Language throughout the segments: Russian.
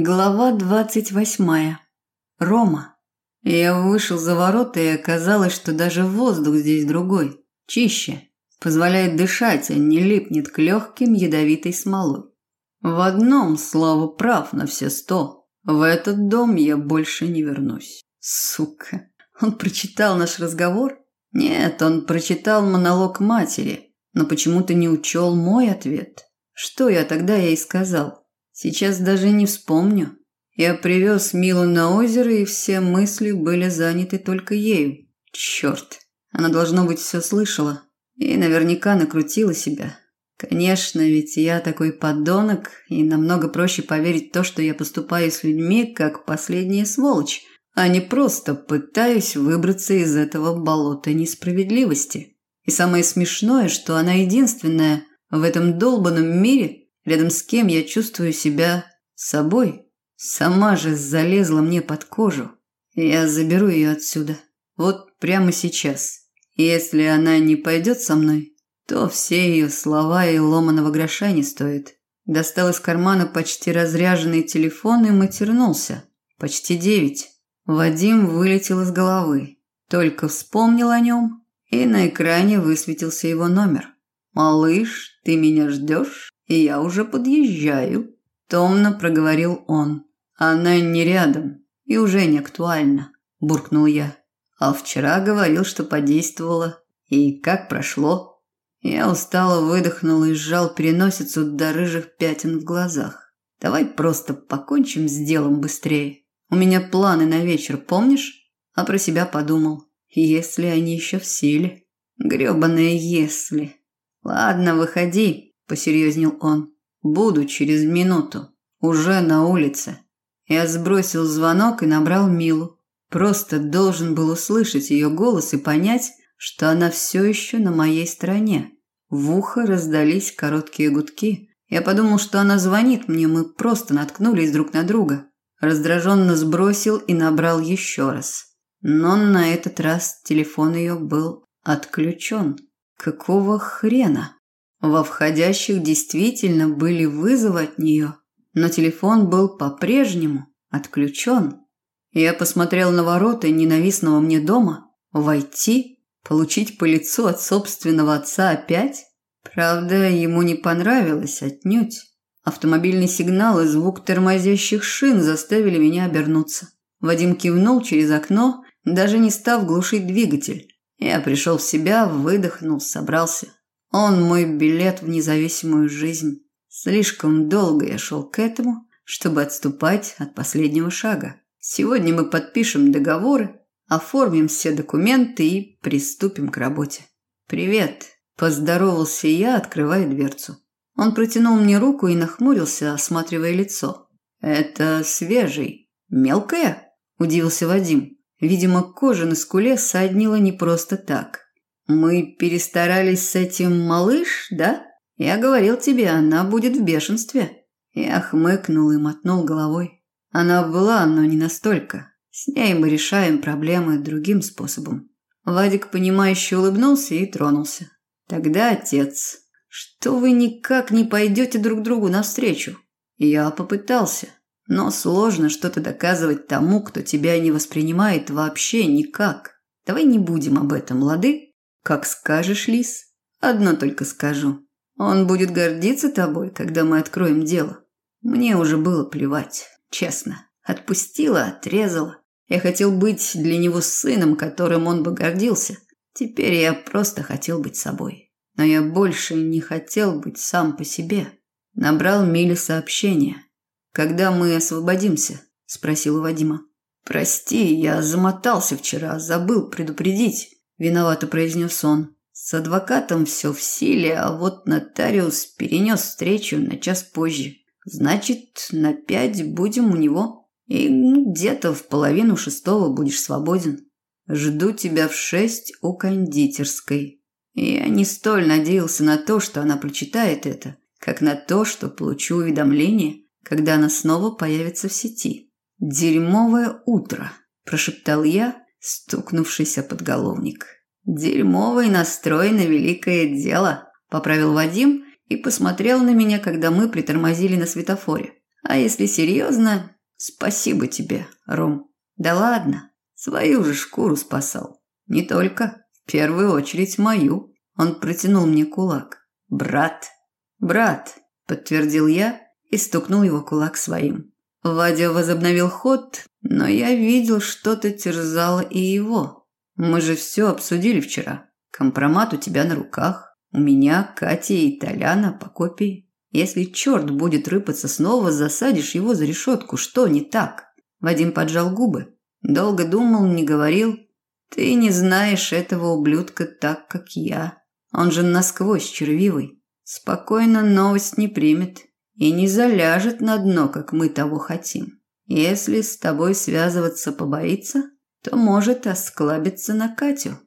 Глава двадцать восьмая. Рома. Я вышел за ворота, и оказалось, что даже воздух здесь другой, чище, позволяет дышать, а не липнет к легким ядовитой смолой. В одном Слава прав на все сто. В этот дом я больше не вернусь. Сука. Он прочитал наш разговор? Нет, он прочитал монолог матери, но почему-то не учел мой ответ. Что я тогда ей сказал? Сейчас даже не вспомню. Я привез Милу на озеро, и все мысли были заняты только ею. Черт, она, должно быть, все слышала. И наверняка накрутила себя. Конечно, ведь я такой подонок, и намного проще поверить то, что я поступаю с людьми, как последняя сволочь, а не просто пытаюсь выбраться из этого болота несправедливости. И самое смешное, что она единственная в этом долбанном мире, рядом с кем я чувствую себя собой. Сама же залезла мне под кожу. Я заберу ее отсюда. Вот прямо сейчас. Если она не пойдет со мной, то все ее слова и ломаного гроша не стоят. Достал из кармана почти разряженный телефон и матернулся. Почти девять. Вадим вылетел из головы. Только вспомнил о нем, и на экране высветился его номер. «Малыш, ты меня ждешь?» Я уже подъезжаю», – томно проговорил он. «Она не рядом и уже не актуальна», – буркнул я. «А вчера говорил, что подействовало. И как прошло?» Я устало выдохнул и сжал переносицу до рыжих пятен в глазах. «Давай просто покончим с делом быстрее. У меня планы на вечер, помнишь?» А про себя подумал. «Если они еще в силе». Грёбаное «если». «Ладно, выходи, посерьезнел он. Буду через минуту. Уже на улице. Я сбросил звонок и набрал Милу. Просто должен был услышать ее голос и понять, что она все еще на моей стороне. В ухо раздались короткие гудки. Я подумал, что она звонит мне, мы просто наткнулись друг на друга. Раздраженно сбросил и набрал еще раз. Но на этот раз телефон ее был отключен. Какого хрена? Во входящих действительно были вызовы от нее, но телефон был по-прежнему отключен. Я посмотрел на ворота ненавистного мне дома. Войти? Получить по лицу от собственного отца опять? Правда, ему не понравилось отнюдь. Автомобильный сигнал и звук тормозящих шин заставили меня обернуться. Вадим кивнул через окно, даже не став глушить двигатель. Я пришел в себя, выдохнул, собрался. Он мой билет в независимую жизнь. Слишком долго я шел к этому, чтобы отступать от последнего шага. Сегодня мы подпишем договоры, оформим все документы и приступим к работе. Привет, поздоровался я, открывая дверцу. Он протянул мне руку и нахмурился, осматривая лицо. Это свежий, мелкая? удивился Вадим. Видимо, кожа на скуле соднила не просто так. Мы перестарались с этим, малыш, да? Я говорил тебе, она будет в бешенстве. Я хмыкнул и мотнул головой. Она была, но не настолько. С ней мы решаем проблемы другим способом. Вадик, понимающе улыбнулся и тронулся. Тогда, отец, что вы никак не пойдете друг другу навстречу? Я попытался, но сложно что-то доказывать тому, кто тебя не воспринимает вообще никак. Давай не будем об этом, лады? Как скажешь, Лис. Одно только скажу. Он будет гордиться тобой, когда мы откроем дело. Мне уже было плевать, честно. Отпустила, отрезала. Я хотел быть для него сыном, которым он бы гордился. Теперь я просто хотел быть собой. Но я больше не хотел быть сам по себе. Набрал Миле сообщение. «Когда мы освободимся?» – спросил Вадима. «Прости, я замотался вчера, забыл предупредить виновато произнес он. С адвокатом все в силе, а вот нотариус перенес встречу на час позже. Значит, на пять будем у него. И где-то в половину шестого будешь свободен. Жду тебя в шесть у кондитерской. Я не столь надеялся на то, что она прочитает это, как на то, что получу уведомление, когда она снова появится в сети. «Дерьмовое утро», – прошептал я, стукнувшийся подголовник. «Дерьмовый настрой на великое дело», – поправил Вадим и посмотрел на меня, когда мы притормозили на светофоре. А если серьезно, спасибо тебе, Ром. Да ладно, свою же шкуру спасал. Не только, в первую очередь мою. Он протянул мне кулак. Брат. Брат, подтвердил я и стукнул его кулак своим. Вадя возобновил ход, но я видел, что-то терзало и его. Мы же все обсудили вчера. Компромат у тебя на руках. У меня, Катя и Толяна по копии. Если черт будет рыпаться снова, засадишь его за решетку. Что не так? Вадим поджал губы. Долго думал, не говорил. Ты не знаешь этого ублюдка так, как я. Он же насквозь червивый. Спокойно новость не примет и не заляжет на дно, как мы того хотим. Если с тобой связываться побоится, то может осклабиться на Катю.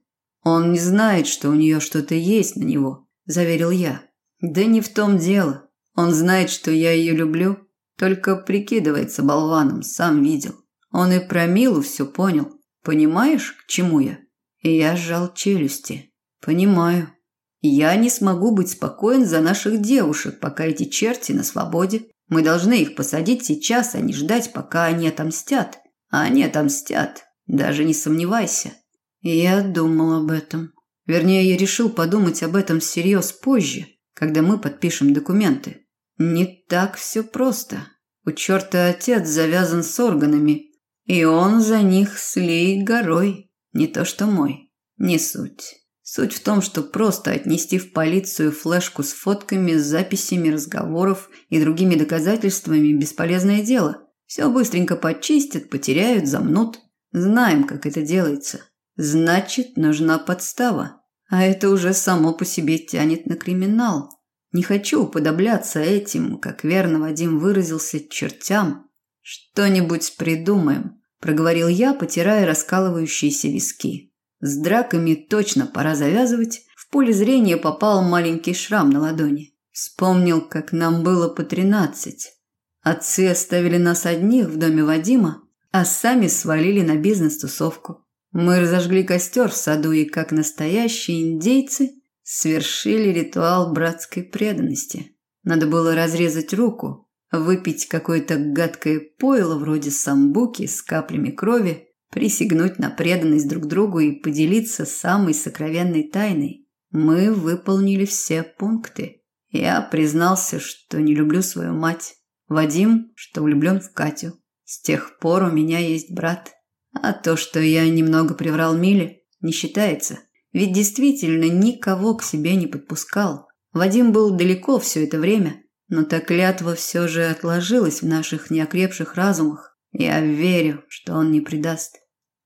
Он не знает, что у нее что-то есть на него, заверил я. Да не в том дело. Он знает, что я ее люблю, только прикидывается болваном, сам видел. Он и про Милу все понял. Понимаешь, к чему я? И я сжал челюсти. Понимаю. Я не смогу быть спокоен за наших девушек, пока эти черти на свободе. Мы должны их посадить сейчас, а не ждать, пока они отомстят. А они отомстят, даже не сомневайся. Я думал об этом. Вернее, я решил подумать об этом всерьез позже, когда мы подпишем документы. Не так все просто. У черта отец завязан с органами, и он за них слей горой. Не то что мой. Не суть. Суть в том, что просто отнести в полицию флешку с фотками, записями разговоров и другими доказательствами – бесполезное дело. Все быстренько почистят, потеряют, замнут. Знаем, как это делается. Значит, нужна подстава. А это уже само по себе тянет на криминал. Не хочу уподобляться этим, как верно Вадим выразился, чертям. Что-нибудь придумаем, проговорил я, потирая раскалывающиеся виски. С драками точно пора завязывать. В поле зрения попал маленький шрам на ладони. Вспомнил, как нам было по тринадцать. Отцы оставили нас одних в доме Вадима, а сами свалили на бизнес-тусовку. Мы разожгли костер в саду и, как настоящие индейцы, свершили ритуал братской преданности. Надо было разрезать руку, выпить какое-то гадкое пойло вроде самбуки с каплями крови, присягнуть на преданность друг другу и поделиться самой сокровенной тайной. Мы выполнили все пункты. Я признался, что не люблю свою мать. Вадим, что влюблен в Катю. С тех пор у меня есть брат. А то, что я немного приврал Миле, не считается. Ведь действительно никого к себе не подпускал. Вадим был далеко все это время, но та клятва все же отложилась в наших неокрепших разумах. Я верю, что он не предаст.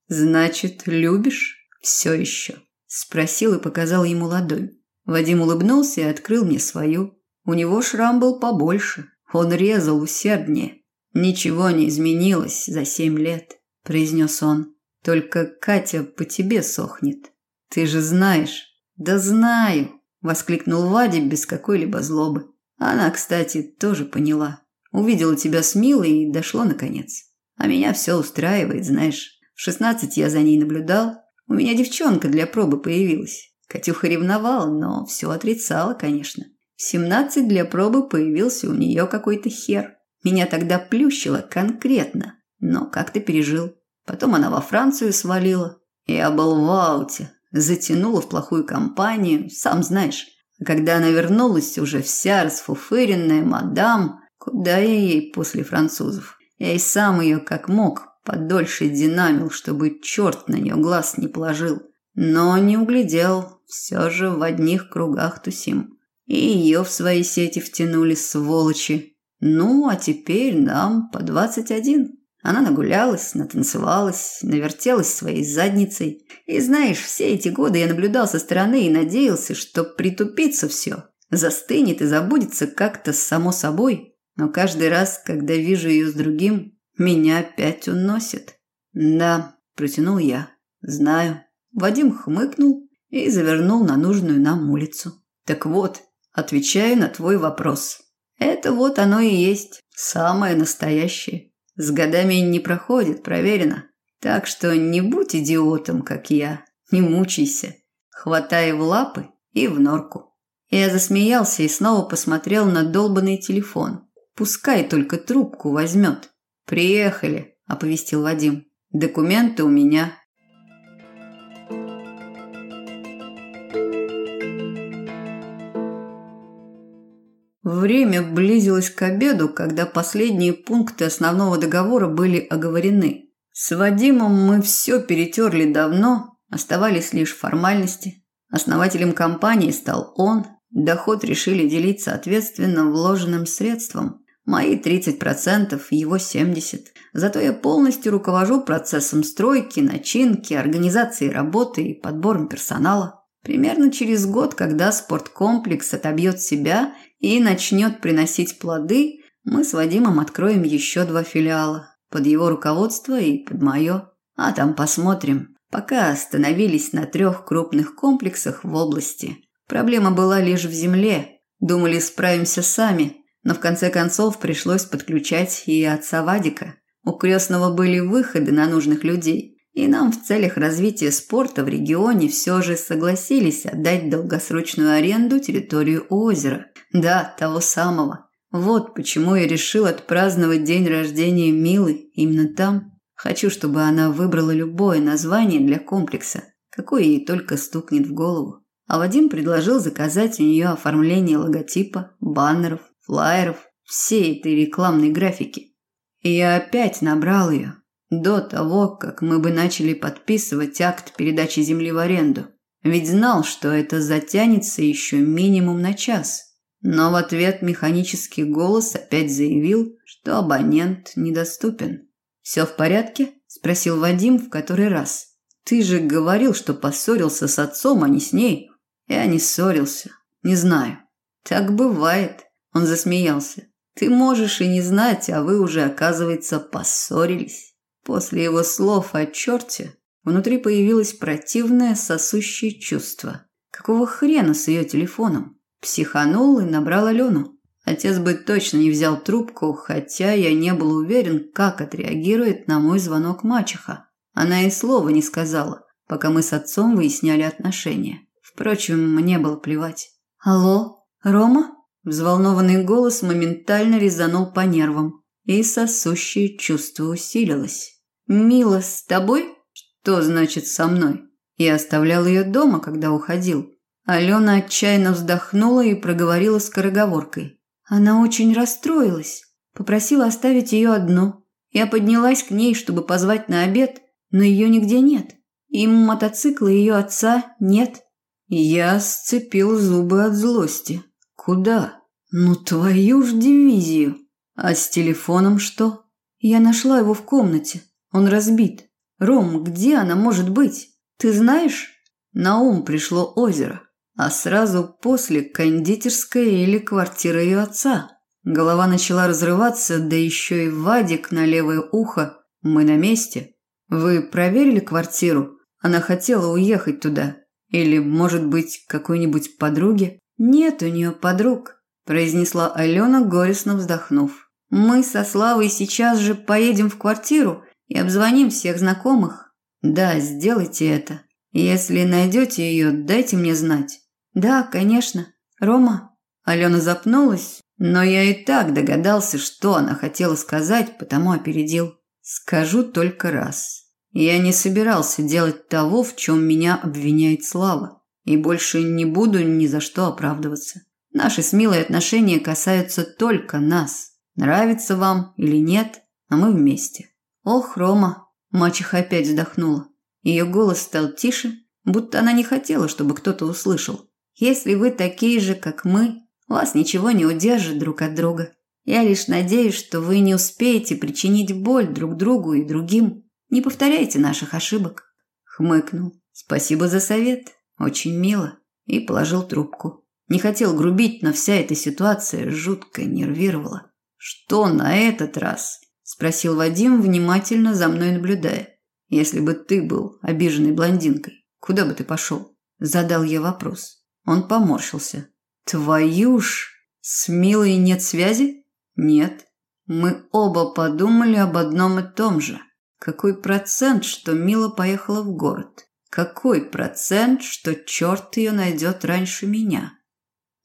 Значит, любишь все еще? спросил и показал ему ладонь. Вадим улыбнулся и открыл мне свою. У него шрам был побольше. Он резал усерднее. Ничего не изменилось за семь лет, произнес он. Только Катя по тебе сохнет. Ты же знаешь. Да знаю, воскликнул Вадик без какой-либо злобы. Она, кстати, тоже поняла. Увидела тебя с Милой и дошло наконец. А меня все устраивает, знаешь. В шестнадцать я за ней наблюдал. У меня девчонка для пробы появилась. Катюха ревновала, но все отрицала, конечно. В семнадцать для пробы появился у нее какой-то хер. Меня тогда плющило конкретно, но как-то пережил. Потом она во Францию свалила. Я был в ауте, затянула в плохую компанию, сам знаешь. А когда она вернулась, уже вся расфуфыренная мадам, куда я ей после французов? Я и сам ее как мог подольше динамил, чтобы черт на нее глаз не положил. Но не углядел, все же в одних кругах тусим. И ее в свои сети втянули, сволочи. Ну, а теперь нам по двадцать один. Она нагулялась, натанцевалась, навертелась своей задницей. И знаешь, все эти годы я наблюдал со стороны и надеялся, что притупится все, застынет и забудется как-то само собой. Но каждый раз, когда вижу ее с другим, меня опять уносит. Да, протянул я. Знаю. Вадим хмыкнул и завернул на нужную нам улицу. Так вот, отвечаю на твой вопрос. Это вот оно и есть, самое настоящее. С годами не проходит, проверено. Так что не будь идиотом, как я. Не мучайся. Хватай в лапы и в норку. Я засмеялся и снова посмотрел на долбанный телефон. Пускай только трубку возьмет. Приехали, оповестил Вадим. Документы у меня. Время близилось к обеду, когда последние пункты основного договора были оговорены. С Вадимом мы все перетерли давно, оставались лишь формальности. Основателем компании стал он, доход решили делить соответственно вложенным средствам. Мои 30%, его 70%. Зато я полностью руковожу процессом стройки, начинки, организации работы и подбором персонала. Примерно через год, когда спорткомплекс отобьет себя и начнет приносить плоды, мы с Вадимом откроем еще два филиала. Под его руководство и под мое. А там посмотрим. Пока остановились на трех крупных комплексах в области. Проблема была лишь в земле. Думали, справимся сами. Но в конце концов пришлось подключать и отца Вадика. У крестного были выходы на нужных людей. И нам в целях развития спорта в регионе все же согласились отдать долгосрочную аренду территорию озера. Да, того самого. Вот почему я решил отпраздновать день рождения Милы именно там. Хочу, чтобы она выбрала любое название для комплекса, какое ей только стукнет в голову. А Вадим предложил заказать у нее оформление логотипа, баннеров, флаеров, всей этой рекламной графики. И я опять набрал ее. До того, как мы бы начали подписывать акт передачи земли в аренду. Ведь знал, что это затянется еще минимум на час. Но в ответ механический голос опять заявил, что абонент недоступен. «Все в порядке?» – спросил Вадим в который раз. «Ты же говорил, что поссорился с отцом, а не с ней». «Я не ссорился. Не знаю». «Так бывает», – он засмеялся. «Ты можешь и не знать, а вы уже, оказывается, поссорились». После его слов о черте внутри появилось противное сосущее чувство. Какого хрена с ее телефоном? Психанул и набрал Алену. Отец бы точно не взял трубку, хотя я не был уверен, как отреагирует на мой звонок мачеха. Она и слова не сказала, пока мы с отцом выясняли отношения. Впрочем, мне было плевать. «Алло, Рома?» Взволнованный голос моментально резанул по нервам, и сосущее чувство усилилось. «Мила, с тобой?» «Что значит со мной?» Я оставлял ее дома, когда уходил. Алена отчаянно вздохнула и проговорила скороговоркой. Она очень расстроилась, попросила оставить ее одну. Я поднялась к ней, чтобы позвать на обед, но ее нигде нет. И мотоцикла ее отца нет. Я сцепил зубы от злости. Куда? Ну твою ж дивизию. А с телефоном что? Я нашла его в комнате. Он разбит. Ром, где она может быть? Ты знаешь? На ум пришло озеро а сразу после кондитерская или квартира ее отца. Голова начала разрываться, да еще и Вадик на левое ухо. Мы на месте. Вы проверили квартиру? Она хотела уехать туда. Или, может быть, какой-нибудь подруги? Нет у нее подруг, произнесла Алена, горестно вздохнув. Мы со Славой сейчас же поедем в квартиру и обзвоним всех знакомых. Да, сделайте это. Если найдете ее, дайте мне знать. Да, конечно. Рома. Алена запнулась, но я и так догадался, что она хотела сказать, потому опередил. Скажу только раз. Я не собирался делать того, в чем меня обвиняет Слава, и больше не буду ни за что оправдываться. Наши с Милой отношения касаются только нас. Нравится вам или нет, а мы вместе. Ох, Рома, мачеха опять вздохнула. Ее голос стал тише, будто она не хотела, чтобы кто-то услышал. Если вы такие же, как мы, вас ничего не удержит друг от друга. Я лишь надеюсь, что вы не успеете причинить боль друг другу и другим. Не повторяйте наших ошибок. Хмыкнул. Спасибо за совет. Очень мило. И положил трубку. Не хотел грубить, но вся эта ситуация жутко нервировала. Что на этот раз? спросил Вадим, внимательно за мной наблюдая. Если бы ты был обиженной блондинкой, куда бы ты пошел? Задал я вопрос. Он поморщился. Твою ж, с Милой нет связи? Нет. Мы оба подумали об одном и том же. Какой процент, что Мила поехала в город? Какой процент, что черт ее найдет раньше меня?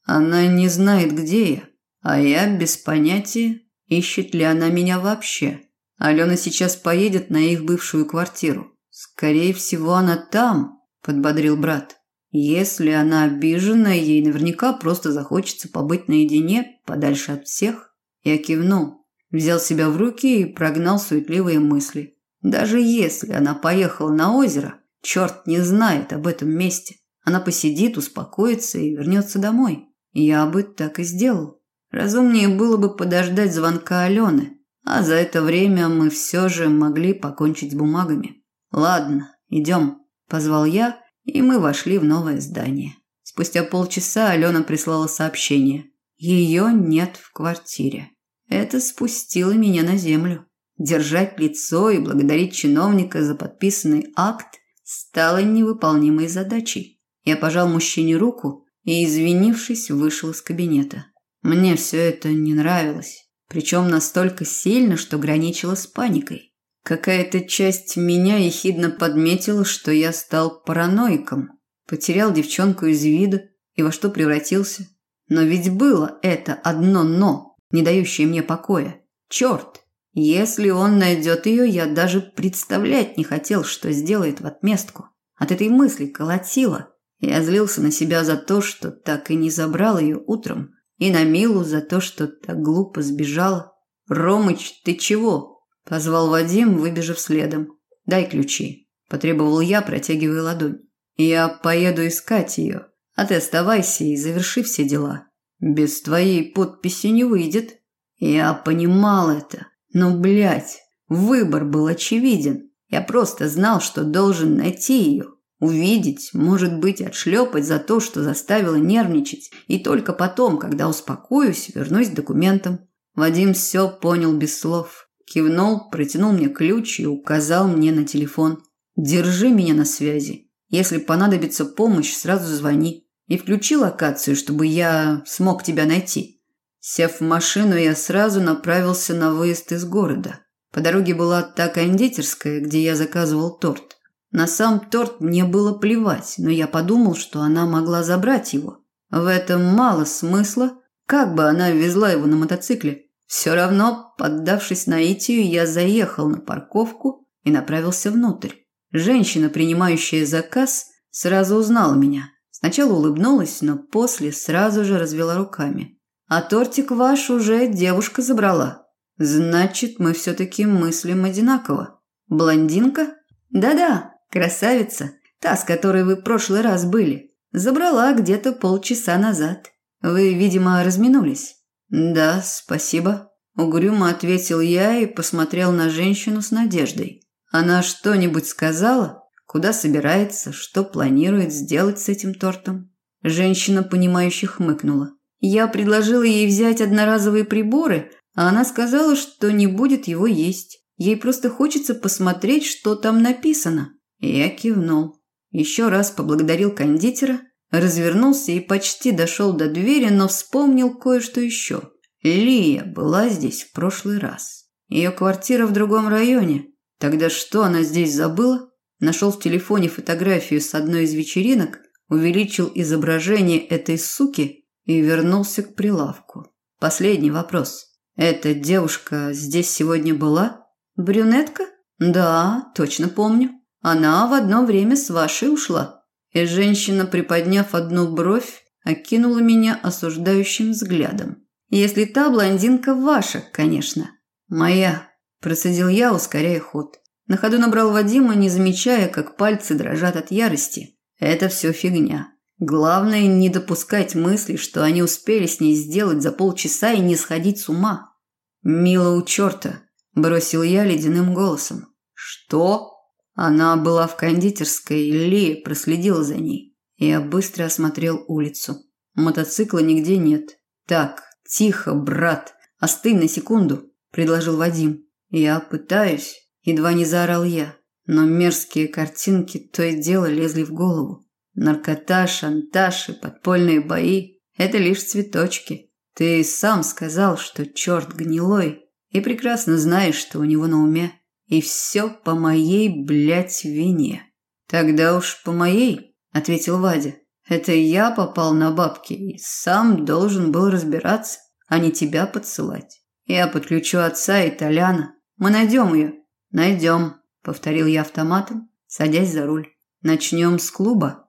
Она не знает, где я. А я без понятия, ищет ли она меня вообще. Алена сейчас поедет на их бывшую квартиру. Скорее всего, она там, подбодрил брат. Если она обижена, ей наверняка просто захочется побыть наедине, подальше от всех. Я кивнул, взял себя в руки и прогнал суетливые мысли. Даже если она поехала на озеро, черт не знает об этом месте. Она посидит, успокоится и вернется домой. Я бы так и сделал. Разумнее было бы подождать звонка Алены, а за это время мы все же могли покончить с бумагами. «Ладно, идем», – позвал я, и мы вошли в новое здание. Спустя полчаса Алена прислала сообщение. Ее нет в квартире. Это спустило меня на землю. Держать лицо и благодарить чиновника за подписанный акт стало невыполнимой задачей. Я пожал мужчине руку и, извинившись, вышел из кабинета. Мне все это не нравилось, причем настолько сильно, что граничило с паникой. Какая-то часть меня ехидно подметила, что я стал параноиком, потерял девчонку из вида и во что превратился. Но ведь было это одно «но», не дающее мне покоя. Черт! Если он найдет ее, я даже представлять не хотел, что сделает в отместку. От этой мысли колотило. Я злился на себя за то, что так и не забрал ее утром, и на Милу за то, что так глупо сбежала. «Ромыч, ты чего?» – позвал Вадим, выбежав следом. «Дай ключи», – потребовал я, протягивая ладонь. «Я поеду искать ее, а ты оставайся и заверши все дела. Без твоей подписи не выйдет». Я понимал это, но, блядь, выбор был очевиден. Я просто знал, что должен найти ее. Увидеть, может быть, отшлепать за то, что заставило нервничать, и только потом, когда успокоюсь, вернусь к документам. Вадим все понял без слов. Кивнул, протянул мне ключ и указал мне на телефон. «Держи меня на связи. Если понадобится помощь, сразу звони. И включи локацию, чтобы я смог тебя найти». Сев в машину, я сразу направился на выезд из города. По дороге была та кондитерская, где я заказывал торт. На сам торт мне было плевать, но я подумал, что она могла забрать его. В этом мало смысла, как бы она везла его на мотоцикле. Все равно, поддавшись наитию, я заехал на парковку и направился внутрь. Женщина, принимающая заказ, сразу узнала меня. Сначала улыбнулась, но после сразу же развела руками. «А тортик ваш уже девушка забрала. Значит, мы все-таки мыслим одинаково. Блондинка? Да-да, Красавица, та, с которой вы в прошлый раз были, забрала где-то полчаса назад. Вы, видимо, разминулись. Да, спасибо, угрюмо ответил я и посмотрел на женщину с надеждой. Она что-нибудь сказала? Куда собирается, что планирует сделать с этим тортом? Женщина понимающе хмыкнула. Я предложила ей взять одноразовые приборы, а она сказала, что не будет его есть. Ей просто хочется посмотреть, что там написано. Я кивнул. Еще раз поблагодарил кондитера, развернулся и почти дошел до двери, но вспомнил кое-что еще. Лия была здесь в прошлый раз. Ее квартира в другом районе. Тогда что она здесь забыла? Нашел в телефоне фотографию с одной из вечеринок, увеличил изображение этой суки и вернулся к прилавку. Последний вопрос. Эта девушка здесь сегодня была? Брюнетка? Да, точно помню. Она в одно время с вашей ушла. И женщина, приподняв одну бровь, окинула меня осуждающим взглядом. Если та блондинка ваша, конечно. Моя, процедил я, ускоряя ход. На ходу набрал Вадима, не замечая, как пальцы дрожат от ярости. Это все фигня. Главное не допускать мысли, что они успели с ней сделать за полчаса и не сходить с ума. Мило у черта, бросил я ледяным голосом. Что? Она была в кондитерской, Ли проследила за ней. Я быстро осмотрел улицу. Мотоцикла нигде нет. Так, тихо, брат. Остынь на секунду, предложил Вадим. Я пытаюсь, едва не заорал я, но мерзкие картинки то и дело лезли в голову. Наркота, шантаж и подпольные бои это лишь цветочки. Ты сам сказал, что черт гнилой, и прекрасно знаешь, что у него на уме. И все по моей, блядь, вине. Тогда уж по моей, ответил Вадя. Это я попал на бабки и сам должен был разбираться. а не тебя подсылать. Я подключу отца и Толяна. Мы найдем ее. Найдем, повторил я автоматом, садясь за руль. Начнем с клуба.